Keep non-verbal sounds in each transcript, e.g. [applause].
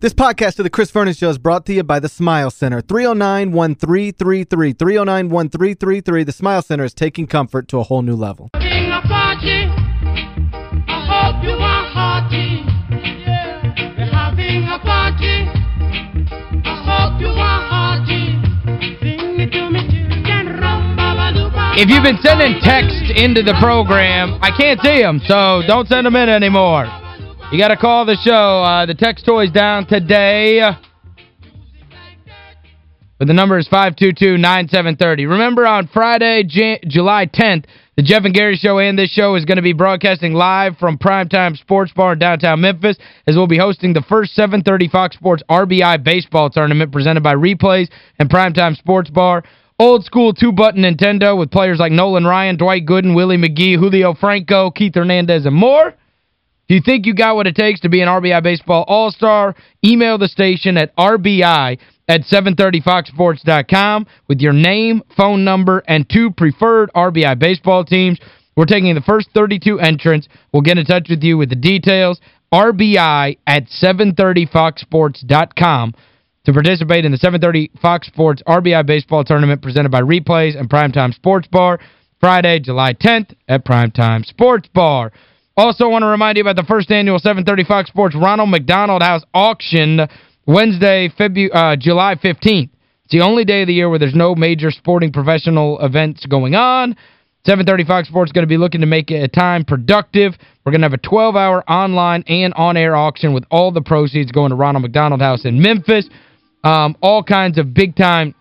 This podcast of the Chris Vernon Show is brought to you by the Smile Center. 309-1333. 309-1333. The Smile Center is taking comfort to a whole new level. If you've been sending text into the program, I can't see them, so don't send them in anymore. You got to call the show. Uh, the text toy's down today. But the number is 522-9730. Remember, on Friday, Jan July 10th, the Jeff and Gary Show and this show is going to be broadcasting live from Primetime Sports Bar in downtown Memphis, as we'll be hosting the first 730 Fox Sports RBI Baseball Tournament presented by Replays and Primetime Sports Bar. Old school two-button Nintendo with players like Nolan Ryan, Dwight Gooden, Willie McGee, Julio Franco, Keith Hernandez, and more. If you think you got what it takes to be an RBI Baseball All-Star, email the station at RBI at 730foxsports.com with your name, phone number, and two preferred RBI baseball teams. We're taking the first 32 entrants. We'll get in touch with you with the details. RBI at 730foxsports.com to participate in the 730 Fox Sports RBI Baseball Tournament presented by Replays and Primetime Sports Bar Friday, July 10th at Primetime Sports Bar. Also want to remind you about the first annual 730 Fox Sports Ronald McDonald House Auction Wednesday, February, uh, July 15th. It's the only day of the year where there's no major sporting professional events going on. 730 Fox Sports going to be looking to make a time productive. We're going to have a 12-hour online and on-air auction with all the proceeds going to Ronald McDonald House in Memphis um, all kinds of big-time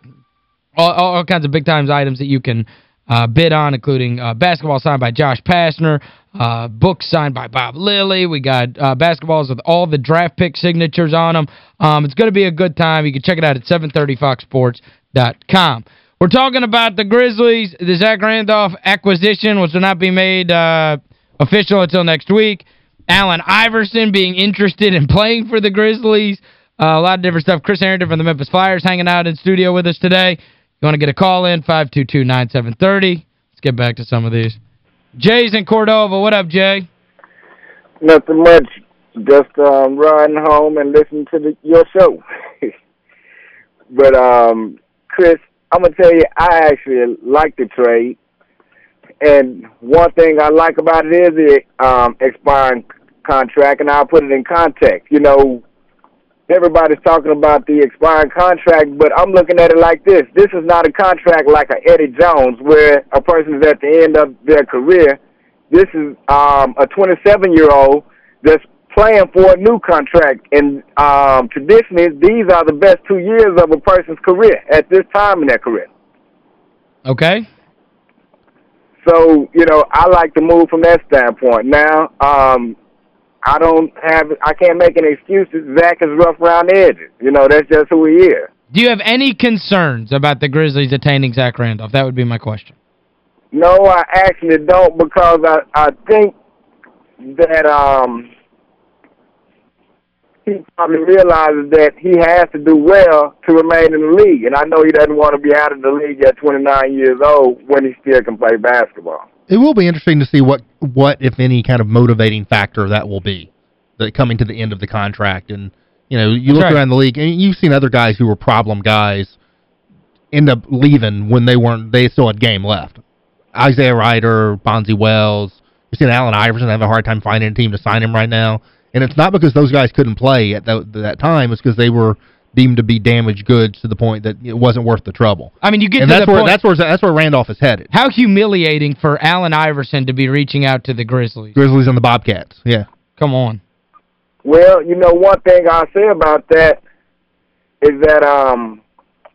all, all, kinds of big-time items that you can uh, bid on, including uh, basketball signed by Josh Pastner, uh, books signed by Bob Lilly. We got uh, basketballs with all the draft pick signatures on them. Um, it's going to be a good time. You can check it out at 730foxsports.com. We're talking about the Grizzlies, the Zach Randolph acquisition, which will not be made uh, official until next week. Allen Iverson being interested in playing for the Grizzlies. Uh, a lot of different stuff. Chris Herrington from the Memphis Flyers hanging out in studio with us today. You want to get a call in, 522-9730. Let's get back to some of these. Jay's in Cordova. What up, Jay? Nothing much. Just um, riding home and listening to the, your show. [laughs] but, um, Chris, I'm going to tell you, I actually like the trade. And one thing I like about it is the um, expiring contract, and I'll put it in context. You know, everybody's talking about the expiring contract, but I'm looking at it like this. This is not a contract like a Eddie Jones where a person is at the end of their career. This is um, a 27-year-old that's playing for a new contract. And um, traditionally, these are the best two years of a person's career at this time in their career. Okay. So, you know, I like to move from that standpoint. Now, um, I don't have, I can't make any excuses. Zach is rough around the edges. You know, that's just who he is. Do you have any concerns about the Grizzlies attaining Zach Randolph? That would be my question. No, I actually don't because I, I think that um he probably realizes that he has to do well to remain in the league. And I know he doesn't want to be out of the league at 29 years old when he still can play basketball it will be interesting to see what, what if any, kind of motivating factor that will be that coming to the end of the contract. And, you know, you look right. around the league, and you've seen other guys who were problem guys end up leaving when they weren't, they still had game left. Isaiah Rider, Bonzi Wells, you've seen Allen Iverson have a hard time finding a team to sign him right now. And it's not because those guys couldn't play at the, that time. It's because they were – deemed to be damaged goods to the point that it wasn't worth the trouble. I mean, you get and to that's the where, point. That's where, that's where Randolph is headed. How humiliating for Allen Iverson to be reaching out to the Grizzlies. Grizzlies and the Bobcats, yeah. Come on. Well, you know, one thing I'll say about that is that, um,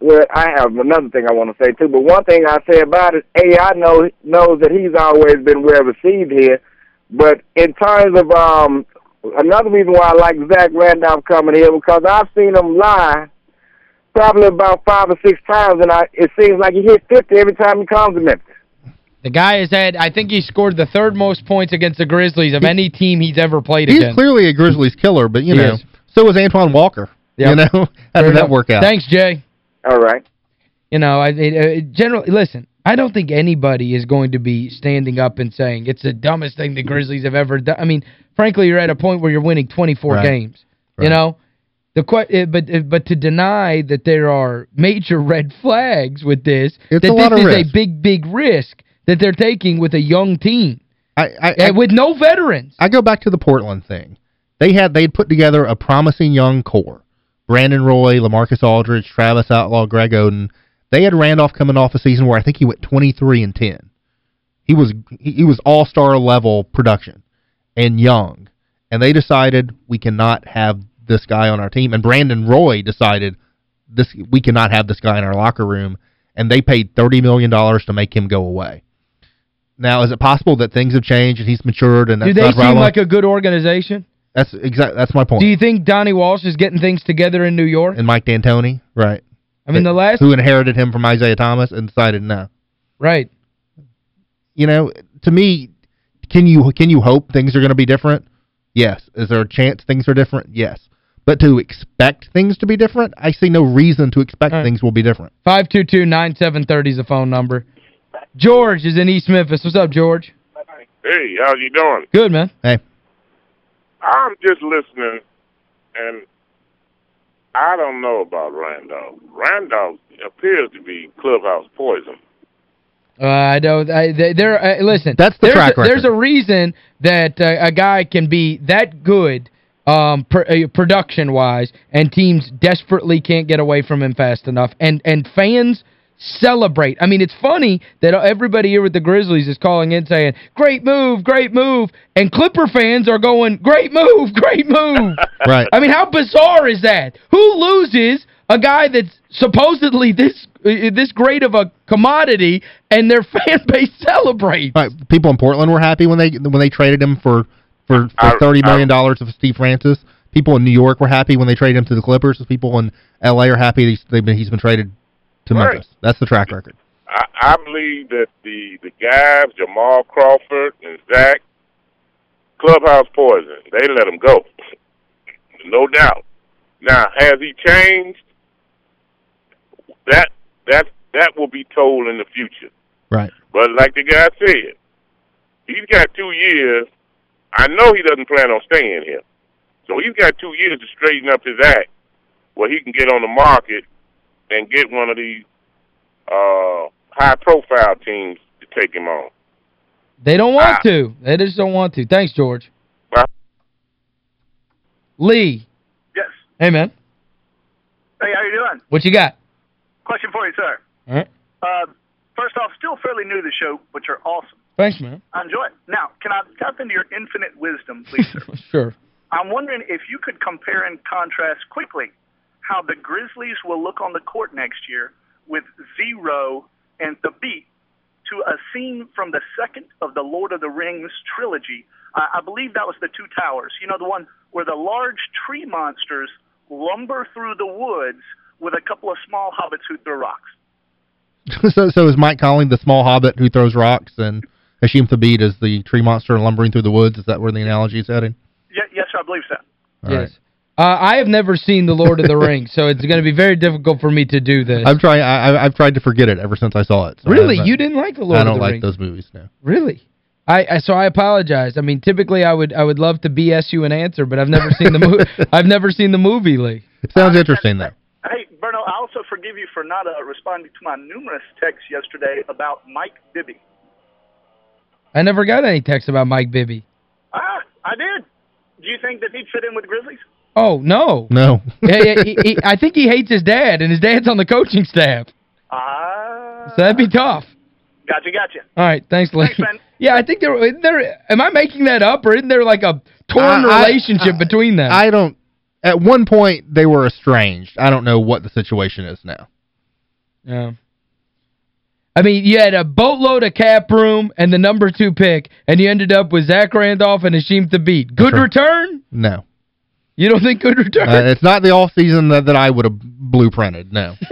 well, I have another thing I want to say, too, but one thing I say about it, A, I know knows that he's always been well received here, but in terms of um, another reason why I like Zach Randolph coming here because I've seen him lie probably about five or six times, and I it seems like he hits 50 every time he comes to Memphis. The guy has had, I think he scored the third most points against the Grizzlies of any team he's ever played he's against. He's clearly a Grizzlies killer, but, you he know, is. so was Antoine Walker. Yep. You know, [laughs] how did that work out? Thanks, Jay. All right. You know, I uh, generally, listen, I don't think anybody is going to be standing up and saying it's the dumbest thing the Grizzlies have ever done. I mean, frankly, you're at a point where you're winning 24 right. games. Right. You know? The eh, but eh, but to deny that there are major [laughs] red flags with this, it's that this is risk. a big, big risk that they're taking with a young team. I, I, I, with no veterans. I go back to the Portland thing. They had they had put together a promising young core. Brandon Roy, LaMarcus Aldridge, Travis Outlaw, Greg Oden. They had Randolph coming off a season where I think he went 23 and 10. He was he was all-star level production and young. And they decided we cannot have this guy on our team. And Brandon Roy decided this we cannot have this guy in our locker room. And they paid $30 million to make him go away. Now, is it possible that things have changed and he's matured and that's Do they seem problem? like a good organization? That's exactly that's my point. Do you think Donnie Walsh is getting things together in New York? And Mike D'Antoni, right. I mean, the last... Who inherited him from Isaiah Thomas and decided no. Right. You know, to me, can you can you hope things are going to be different? Yes. Is there a chance things are different? Yes. But to expect things to be different, I see no reason to expect right. things will be different. 522-9730 is the phone number. George is in East Memphis. What's up, George? Hey, how you doing? Good, man. Hey. I'm just listening, and I don't know about Randolph. Randolph appears to be clubhouse poison. Uh, I don't. I, there. Uh, listen, that's the there's track a, record. There's a reason that uh, a guy can be that good um, pr uh, production-wise, and teams desperately can't get away from him fast enough, and and fans celebrate. I mean, it's funny that everybody here with the Grizzlies is calling in saying, great move, great move, and Clipper fans are going, great move, great move. [laughs] right. I mean, how bizarre is that? Who loses a guy that's supposedly this Uh, uh, this great of a commodity and their [laughs] fan base celebrates? Right. People in Portland were happy when they when they traded him for for, for $30 million of Steve Francis. People in New York were happy when they traded him to the Clippers. People in L.A. are happy he's, been, he's been traded to right. Memphis. That's the track record. I, I believe that the the guys, Jamal Crawford and Zach, clubhouse poison. They let him go, [laughs] no doubt. Now, has he changed? That that that will be told in the future. Right. But like the guy said, he's got two years. I know he doesn't plan on staying here, so he's got two years to straighten up his act, where he can get on the market and get one of these uh, high-profile teams to take him on. They don't want ah. to. They just don't want to. Thanks, George. Bye. Lee. Yes. Hey, man. Hey, how you doing? What you got? Question for you, sir. All right. Uh, first off, still fairly new to the show, but you're awesome. Thanks, man. I enjoy it. Now, can I tap into your infinite wisdom, please, sir? [laughs] sure. I'm wondering if you could compare and contrast quickly how the Grizzlies will look on the court next year with Z-Bo and The Beat to a scene from the second of the Lord of the Rings trilogy. I, I believe that was the Two Towers. You know, the one where the large tree monsters lumber through the woods with a couple of small hobbits who throw rocks. [laughs] so so is Mike Conley the small hobbit who throws rocks and Hasheem Thabeet is the tree monster lumbering through the woods? Is that where the analogy is heading? Yeah, yes, I believe so. All yes. Right. Uh, I have never seen The Lord of the [laughs] Rings, so it's going to be very difficult for me to do this. I'm trying. I, have tried to forget it ever since I saw it. So really? You didn't like The Lord of the Rings? I don't like those movies now. Really? I, I, so I apologize. I mean, typically I would I would love to BS you an answer, but I've never seen the movie. [laughs] I've never seen the movie, Lee. It sounds uh, interesting though. Hey, Verno, I also forgive you for not uh, responding to my numerous texts yesterday about Mike Bibby. I never got any texts about Mike Bibby. Ah, I did. Do you think that he'd fit in with Grizzlies? Oh, no. No. [laughs] he, he, he, I think he hates his dad, and his dad's on the coaching staff. Ah. Uh, so that'd be tough. Gotcha, gotcha. All right, thanks, Lee. Thanks, man. [laughs] Yeah, I think there, there am I making that up, or isn't there like a torn uh, relationship I, between them? I don't, at one point they were estranged. I don't know what the situation is now. Yeah. I mean, you had a boatload of cap room and the number two pick, and you ended up with Zach Randolph and Hasheem Thabeet. Good return? No. You don't think good return? Uh, it's not the off season that, that I would have blueprinted, no. [laughs]